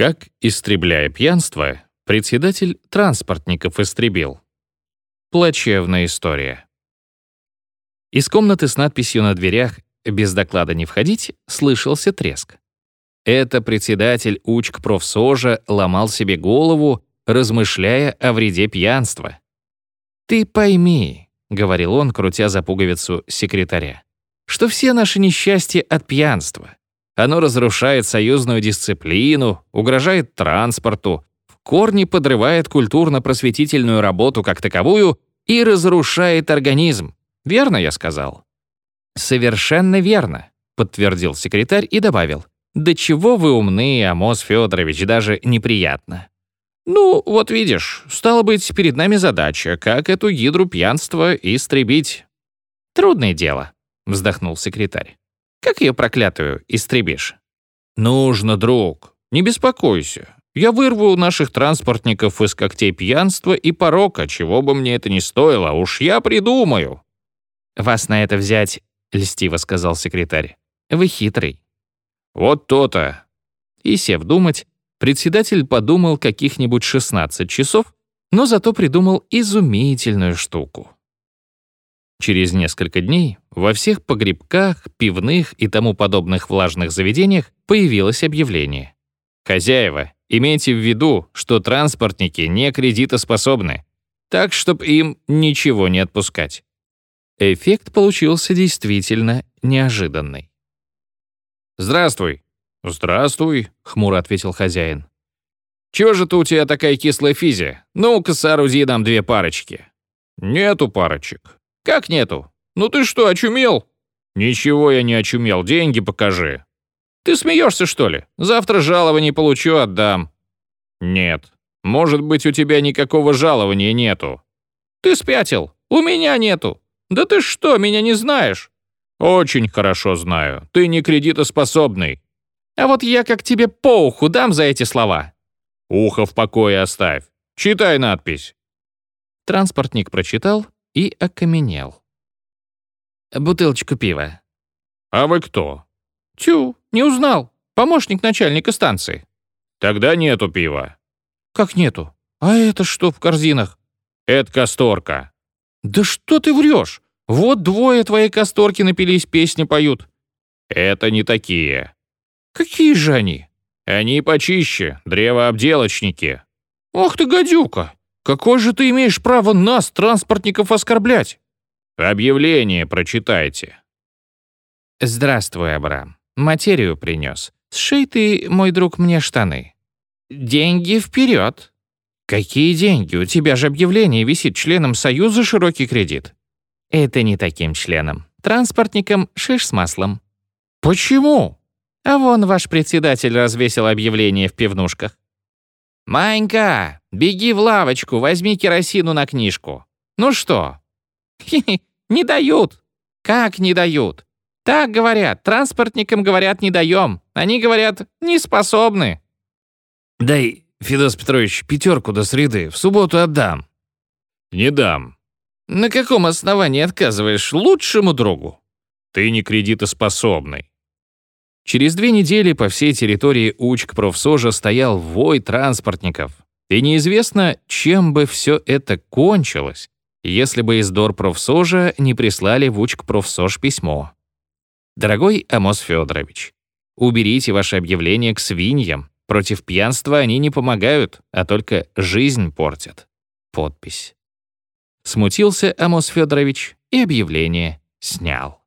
Как, истребляя пьянство, председатель транспортников истребил. Плачевная история. Из комнаты с надписью на дверях «Без доклада не входить» слышался треск. Это председатель Учк профсожа ломал себе голову, размышляя о вреде пьянства. «Ты пойми», — говорил он, крутя за пуговицу секретаря, «что все наши несчастья от пьянства. Оно разрушает союзную дисциплину, угрожает транспорту, в корне подрывает культурно-просветительную работу как таковую и разрушает организм. Верно я сказал?» «Совершенно верно», — подтвердил секретарь и добавил. «Да чего вы умны, Амос Федорович, даже неприятно». «Ну, вот видишь, стало быть, перед нами задача, как эту гидру пьянства истребить». «Трудное дело», — вздохнул секретарь. «Как ее проклятую истребишь?» «Нужно, друг, не беспокойся. Я вырву наших транспортников из когтей пьянства и порока, чего бы мне это ни стоило, уж я придумаю». «Вас на это взять», — льстиво сказал секретарь. «Вы хитрый». «Вот то-то». И, сев думать, председатель подумал каких-нибудь 16 часов, но зато придумал изумительную штуку. Через несколько дней во всех погребках, пивных и тому подобных влажных заведениях появилось объявление. «Хозяева, имейте в виду, что транспортники не кредитоспособны, так, чтобы им ничего не отпускать». Эффект получился действительно неожиданный. «Здравствуй». «Здравствуй», — хмуро ответил хозяин. «Чего же-то у тебя такая кислая физия? Ну-ка, сооруди нам две парочки». «Нету парочек». «Как нету? Ну ты что, очумел?» «Ничего я не очумел, деньги покажи». «Ты смеешься, что ли? Завтра жалование получу, отдам». «Нет. Может быть, у тебя никакого жалования нету». «Ты спятил? У меня нету. Да ты что, меня не знаешь?» «Очень хорошо знаю. Ты не кредитоспособный». «А вот я как тебе по уху дам за эти слова». «Ухо в покое оставь. Читай надпись». Транспортник прочитал и окаменел. «Бутылочку пива». «А вы кто?» «Тю, не узнал. Помощник начальника станции». «Тогда нету пива». «Как нету? А это что в корзинах?» «Это касторка». «Да что ты врешь? Вот двое твоей касторки напились, песни поют». «Это не такие». «Какие же они?» «Они почище, древообделочники». «Ох ты, гадюка! Какое же ты имеешь право нас, транспортников, оскорблять?» «Объявление прочитайте». «Здравствуй, Абрам. Материю принес. Сшей ты, мой друг, мне штаны». «Деньги вперед!» «Какие деньги? У тебя же объявление висит членом Союза «Широкий кредит». «Это не таким членом. Транспортникам шиш с маслом». «Почему?» А вон ваш председатель развесил объявление в пивнушках. «Манька, беги в лавочку, возьми керосину на книжку». «Ну что?» «Хе-хе, не дают». «Как не дают?» «Так говорят, транспортникам говорят не даем. Они говорят не способны». «Дай, Федос Петрович, пятерку до среды, в субботу отдам». «Не дам». «На каком основании отказываешь лучшему другу?» «Ты не кредитоспособный». Через две недели по всей территории Учк профсожа стоял вой транспортников. И неизвестно, чем бы все это кончилось, если бы из Дор профсожа не прислали в Учк профсож письмо. Дорогой Амос Федорович, уберите ваше объявление к свиньям. Против пьянства они не помогают, а только жизнь портят. Подпись. Смутился Амос Федорович и объявление снял.